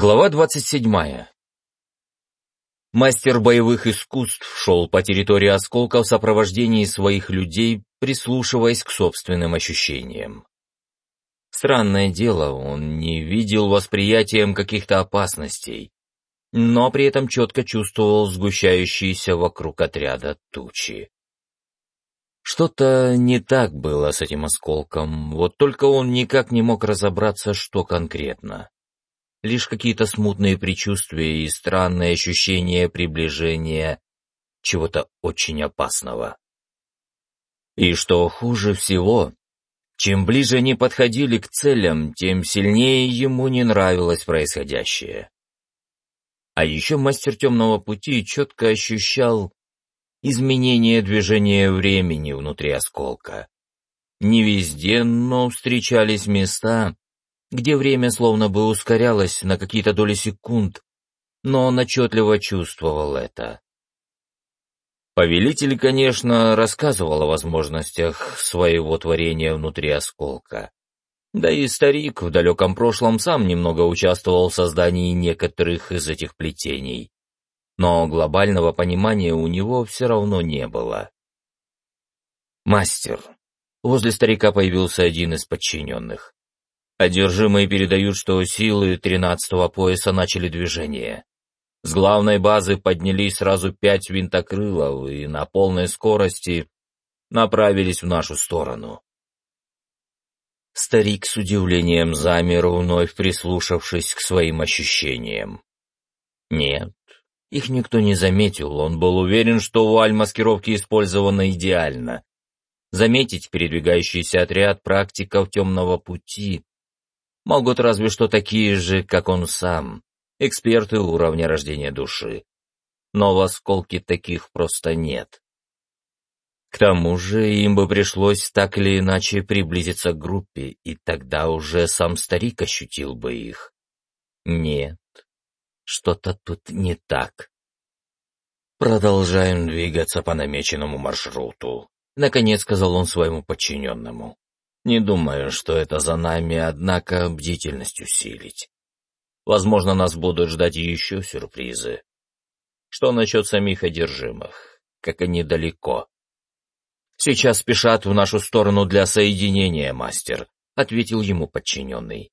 Глава двадцать седьмая. Мастер боевых искусств шел по территории осколка в сопровождении своих людей, прислушиваясь к собственным ощущениям. Странное дело, он не видел восприятием каких-то опасностей, но при этом четко чувствовал сгущающиеся вокруг отряда тучи. Что-то не так было с этим осколком, вот только он никак не мог разобраться, что конкретно. Лишь какие-то смутные предчувствия и странные ощущения приближения чего-то очень опасного. И что хуже всего, чем ближе они подходили к целям, тем сильнее ему не нравилось происходящее. А еще мастер темного пути четко ощущал изменение движения времени внутри осколка. Не везде, но встречались места, где время словно бы ускорялось на какие-то доли секунд, но он отчетливо чувствовал это. Повелитель, конечно, рассказывал о возможностях своего творения внутри осколка. Да и старик в далеком прошлом сам немного участвовал в создании некоторых из этих плетений но глобального понимания у него все равно не было. «Мастер». Возле старика появился один из подчиненных. Одержимые передают, что силы тринадцатого пояса начали движение. С главной базы поднялись сразу пять винтокрылов и на полной скорости направились в нашу сторону. Старик с удивлением замер, вновь прислушавшись к своим ощущениям. Нет, их никто не заметил, он был уверен, что вуаль маскировки использована идеально. Заметить передвигающийся отряд практиков темного пути могут разве что такие же, как он сам, эксперты уровня рождения души. Но в осколке таких просто нет. К тому же им бы пришлось так или иначе приблизиться к группе, и тогда уже сам старик ощутил бы их. Нет, что-то тут не так. Продолжаем двигаться по намеченному маршруту, наконец сказал он своему подчиненному. Не думаю, что это за нами, однако бдительность усилить. Возможно, нас будут ждать еще сюрпризы. Что насчет самих одержимых? Как они далеко? Сейчас спешат в нашу сторону для соединения, мастер, ответил ему подчиненный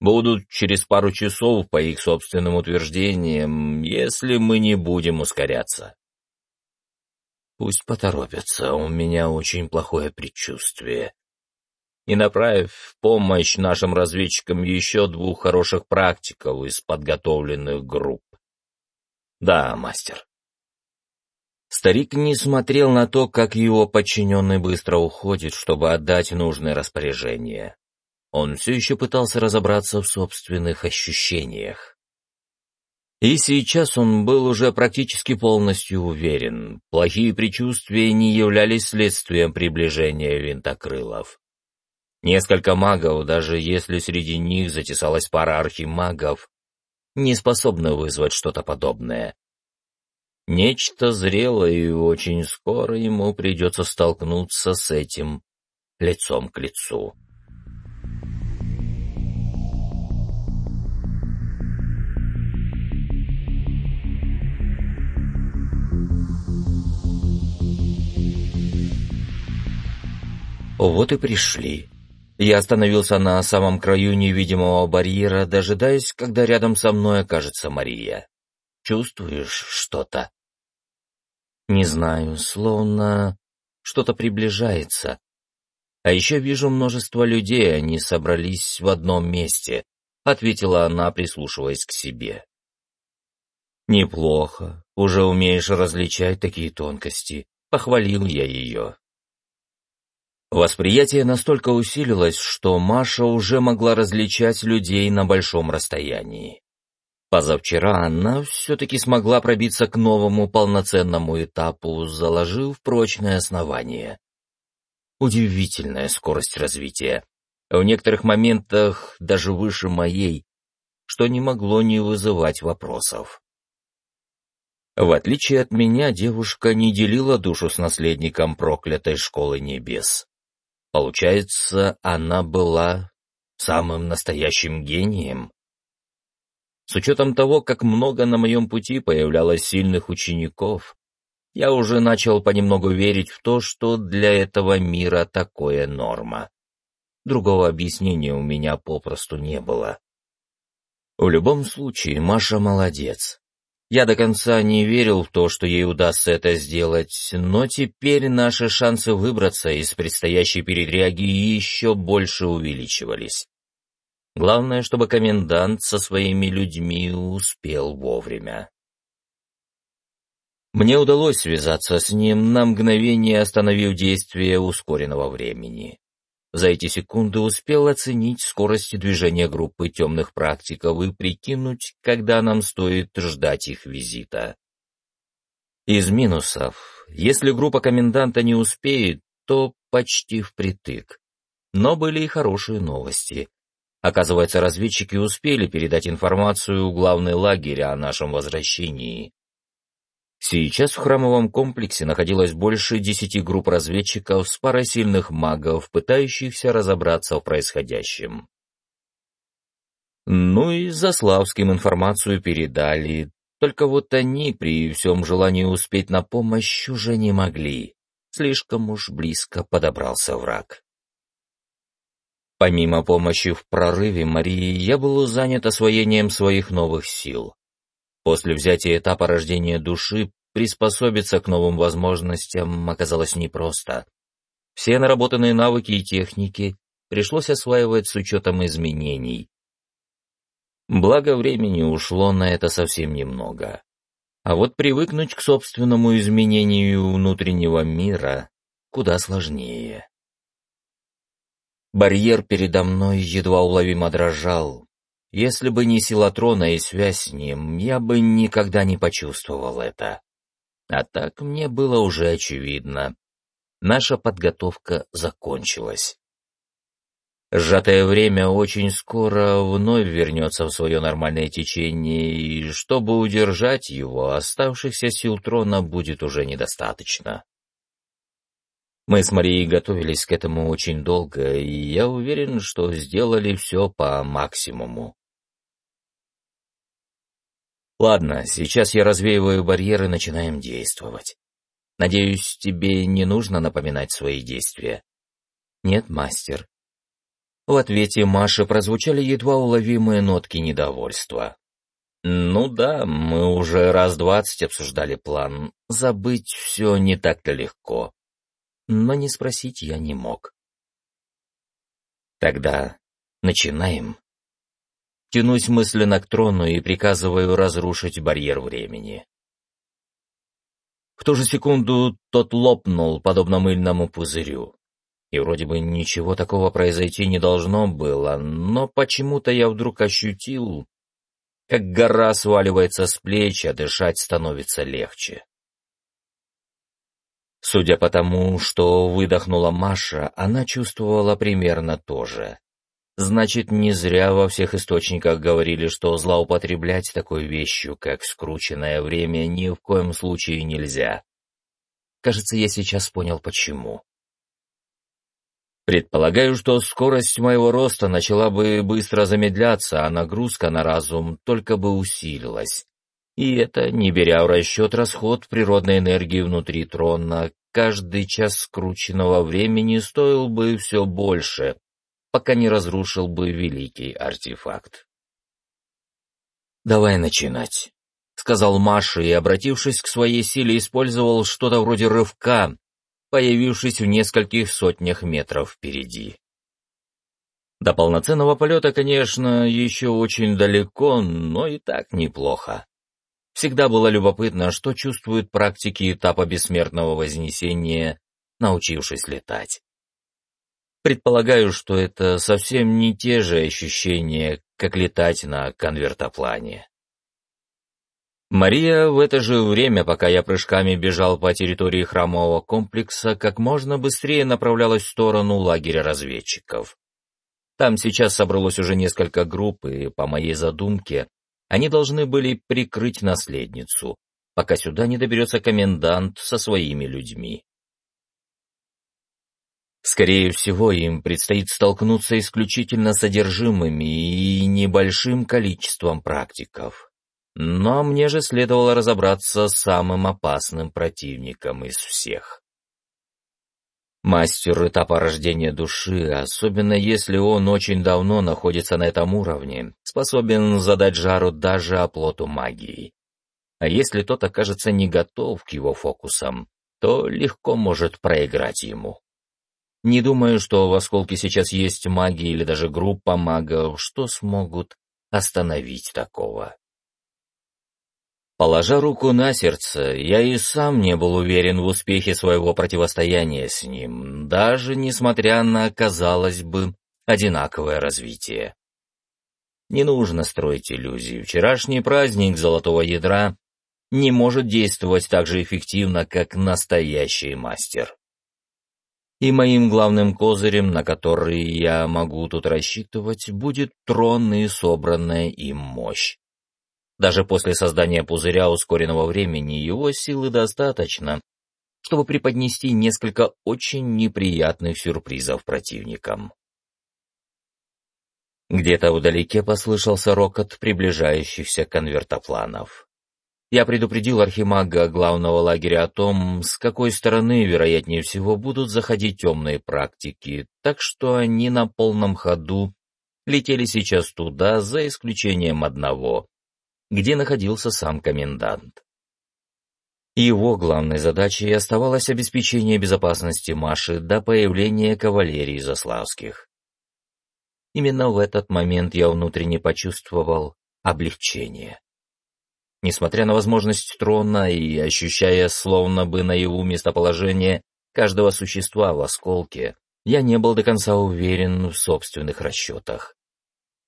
будут через пару часов, по их собственным утверждениям, если мы не будем ускоряться. Пусть поторопятся, у меня очень плохое предчувствие. И направив в помощь нашим разведчикам еще двух хороших практиков из подготовленных групп. Да, мастер. Старик не смотрел на то, как его подчиненный быстро уходит, чтобы отдать нужное распоряжение. Он все еще пытался разобраться в собственных ощущениях. И сейчас он был уже практически полностью уверен, плохие предчувствия не являлись следствием приближения винтокрылов. Несколько магов, даже если среди них затесалась пара архимагов, не способны вызвать что-то подобное. Нечто зрелое, и очень скоро ему придется столкнуться с этим лицом к лицу. Вот и пришли. Я остановился на самом краю невидимого барьера, дожидаясь, когда рядом со мной окажется Мария. Чувствуешь что-то? Не знаю, словно что-то приближается. А еще вижу множество людей, они собрались в одном месте, ответила она, прислушиваясь к себе. Неплохо, уже умеешь различать такие тонкости, похвалил я ее. Восприятие настолько усилилось, что Маша уже могла различать людей на большом расстоянии. Позавчера она все-таки смогла пробиться к новому полноценному этапу, заложив прочное основание. Удивительная скорость развития. В некоторых моментах даже выше моей, что не могло не вызывать вопросов. В отличие от меня, девушка не делила душу с наследником проклятой школы небес. Получается, она была самым настоящим гением. С учетом того, как много на моем пути появлялось сильных учеников, я уже начал понемногу верить в то, что для этого мира такое норма. Другого объяснения у меня попросту не было. В любом случае, Маша молодец. Я до конца не верил в то, что ей удастся это сделать, но теперь наши шансы выбраться из предстоящей передряги еще больше увеличивались. Главное, чтобы комендант со своими людьми успел вовремя. Мне удалось связаться с ним, на мгновение остановив действие ускоренного времени. За эти секунды успел оценить скорость движения группы темных практиков и прикинуть, когда нам стоит ждать их визита. Из минусов, если группа коменданта не успеет, то почти впритык. Но были и хорошие новости. Оказывается, разведчики успели передать информацию в главный лагерь о нашем возвращении. Сейчас в храмовом комплексе находилось больше десяти групп разведчиков с парой сильных магов, пытающихся разобраться в происходящем. Ну и за Славским информацию передали, только вот они при всем желании успеть на помощь уже не могли. Слишком уж близко подобрался враг. Помимо помощи в прорыве Марии, я был занят освоением своих новых сил. После взятия этапа рождения души приспособиться к новым возможностям оказалось непросто. Все наработанные навыки и техники пришлось осваивать с учетом изменений. Благо времени ушло на это совсем немного. А вот привыкнуть к собственному изменению внутреннего мира куда сложнее. Барьер передо мной едва уловимо дрожал, если бы не сила трона и связь с ним, я бы никогда не почувствовал это. А так мне было уже очевидно. Наша подготовка закончилась. Сжатое время очень скоро вновь вернется в свое нормальное течение, и чтобы удержать его, оставшихся сил трона будет уже недостаточно. Мы с Марией готовились к этому очень долго, и я уверен, что сделали все по максимуму. Ладно, сейчас я развеиваю барьеры начинаем действовать. Надеюсь, тебе не нужно напоминать свои действия. Нет, мастер. В ответе Маши прозвучали едва уловимые нотки недовольства. Ну да, мы уже раз двадцать обсуждали план. Забыть все не так-то легко. Но не спросить я не мог. Тогда начинаем. Тянусь мысленно к трону и приказываю разрушить барьер времени. В ту же секунду тот лопнул, подобно мыльному пузырю. И вроде бы ничего такого произойти не должно было, но почему-то я вдруг ощутил, как гора сваливается с плеч, а дышать становится легче. Судя по тому, что выдохнула Маша, она чувствовала примерно то же. Значит, не зря во всех источниках говорили, что злоупотреблять такой вещью, как скрученное время, ни в коем случае нельзя. Кажется, я сейчас понял, почему. Предполагаю, что скорость моего роста начала бы быстро замедляться, а нагрузка на разум только бы усилилась. И это, не беря в расчет расход природной энергии внутри трона, каждый час скрученного времени стоил бы все больше, пока не разрушил бы великий артефакт. «Давай начинать», — сказал Маша и, обратившись к своей силе, использовал что-то вроде рывка, появившись в нескольких сотнях метров впереди. До полноценного полета, конечно, еще очень далеко, но и так неплохо. Всегда было любопытно, что чувствуют практики этапа бессмертного вознесения, научившись летать. Предполагаю, что это совсем не те же ощущения, как летать на конвертоплане. Мария в это же время, пока я прыжками бежал по территории храмового комплекса, как можно быстрее направлялась в сторону лагеря разведчиков. Там сейчас собралось уже несколько групп, и, по моей задумке, они должны были прикрыть наследницу, пока сюда не доберется комендант со своими людьми. Скорее всего, им предстоит столкнуться исключительно с содержимыми и небольшим количеством практиков. Но мне же следовало разобраться с самым опасным противником из всех. Мастер этапа рождения души, особенно если он очень давно находится на этом уровне, способен задать жару даже оплоту магии. А если тот окажется не готов к его фокусам, то легко может проиграть ему. Не думаю, что в осколке сейчас есть маги или даже группа магов, что смогут остановить такого. Положа руку на сердце, я и сам не был уверен в успехе своего противостояния с ним, даже несмотря на, казалось бы, одинаковое развитие. Не нужно строить иллюзий. Вчерашний праздник золотого ядра не может действовать так же эффективно, как настоящий мастер. И моим главным козырем, на который я могу тут рассчитывать, будет трон и собранная им мощь. Даже после создания пузыря ускоренного времени его силы достаточно, чтобы преподнести несколько очень неприятных сюрпризов противникам. Где-то вдалеке послышался рокот приближающихся конвертопланов. Я предупредил архимага главного лагеря о том, с какой стороны, вероятнее всего, будут заходить темные практики, так что они на полном ходу летели сейчас туда, за исключением одного, где находился сам комендант. Его главной задачей оставалось обеспечение безопасности Маши до появления кавалерии Заславских. Именно в этот момент я внутренне почувствовал облегчение. Несмотря на возможность трона и ощущая словно бы наяву местоположение каждого существа в осколке, я не был до конца уверен в собственных расчетах.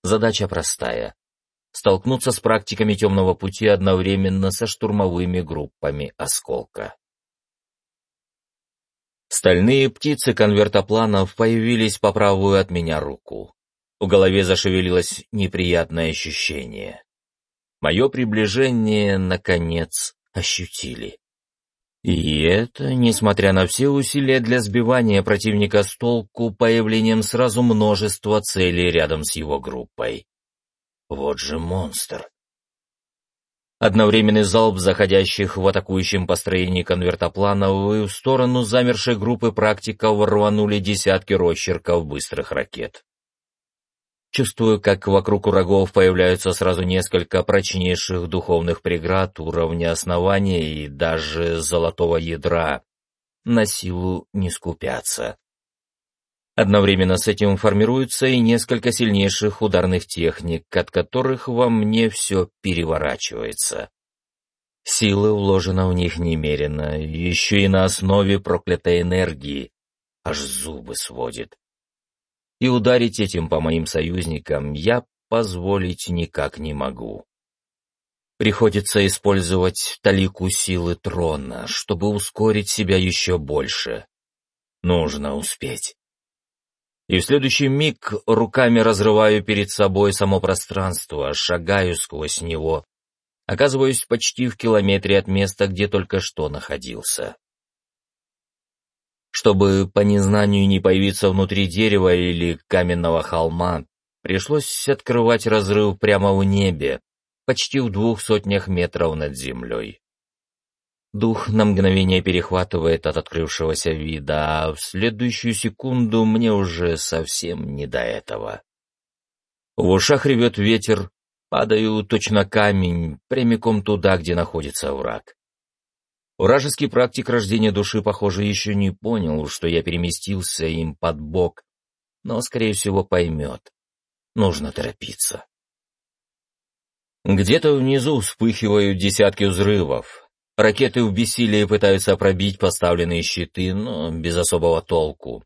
Задача простая — столкнуться с практиками темного пути одновременно со штурмовыми группами осколка. Стальные птицы конвертопланов появились по правую от меня руку. В голове зашевелилось неприятное ощущение мое приближение, наконец, ощутили. И это, несмотря на все усилия для сбивания противника с толку появлением сразу множества целей рядом с его группой. Вот же монстр. Одновременный залп заходящих в атакующем построении конвертопланов и в сторону замершей группы практиков рванули десятки росчерков быстрых ракет. Чувствую, как вокруг врагов появляются сразу несколько прочнейших духовных преград уровня основания и даже золотого ядра. На силу не скупятся. Одновременно с этим формируются и несколько сильнейших ударных техник, от которых во мне все переворачивается. Силы вложено в них немерено, еще и на основе проклятой энергии. Аж зубы сводит и ударить этим по моим союзникам я позволить никак не могу. Приходится использовать талику силы трона, чтобы ускорить себя еще больше. Нужно успеть. И в следующий миг руками разрываю перед собой само пространство, шагаю сквозь него, оказываюсь почти в километре от места, где только что находился. Чтобы по незнанию не появиться внутри дерева или каменного холма, пришлось открывать разрыв прямо в небе, почти в двух сотнях метров над землей. Дух на мгновение перехватывает от открывшегося вида, а в следующую секунду мне уже совсем не до этого. В ушах ревет ветер, падаю точно камень, прямиком туда, где находится враг. Вражеский практик рождения души, похоже, еще не понял, что я переместился им под бок, но, скорее всего, поймет. Нужно торопиться. Где-то внизу вспыхивают десятки взрывов. Ракеты в бессилии пытаются пробить поставленные щиты, но без особого толку.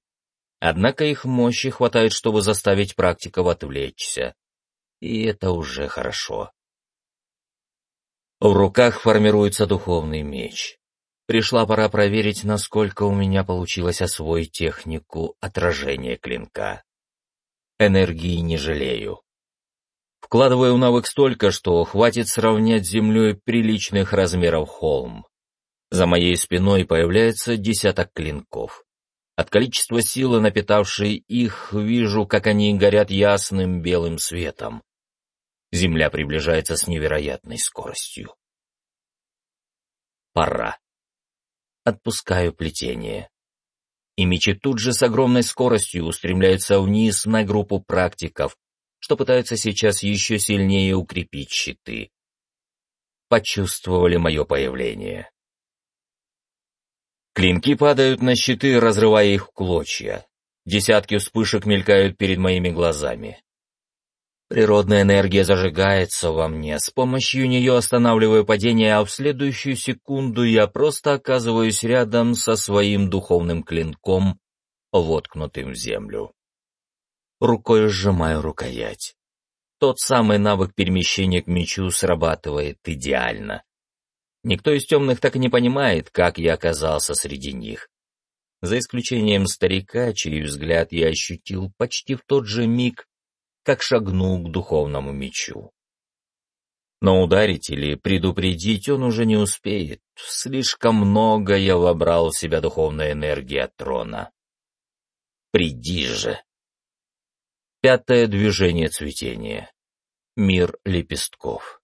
Однако их мощи хватает, чтобы заставить практиков отвлечься. И это уже хорошо. В руках формируется духовный меч. Пришла пора проверить, насколько у меня получилось освоить технику отражения клинка. Энергии не жалею. Вкладываю навык столько, что хватит сравнять с землей приличных размеров холм. За моей спиной появляется десяток клинков. От количества силы, напитавшей их, вижу, как они горят ясным белым светом. Земля приближается с невероятной скоростью. Пора. Отпускаю плетение. И мечи тут же с огромной скоростью устремляются вниз на группу практиков, что пытаются сейчас еще сильнее укрепить щиты. Почувствовали мое появление. Клинки падают на щиты, разрывая их в клочья. Десятки вспышек мелькают перед моими глазами. Природная энергия зажигается во мне, с помощью нее останавливаю падение, а в следующую секунду я просто оказываюсь рядом со своим духовным клинком, воткнутым в землю. Рукой сжимаю рукоять. Тот самый навык перемещения к мечу срабатывает идеально. Никто из темных так и не понимает, как я оказался среди них. За исключением старика, чей взгляд я ощутил почти в тот же миг, как шагнул к духовному мечу. Но ударить или предупредить он уже не успеет. Слишком много я вобрал в себя духовной энергии от трона. Приди же. Пятое движение цветения. Мир лепестков.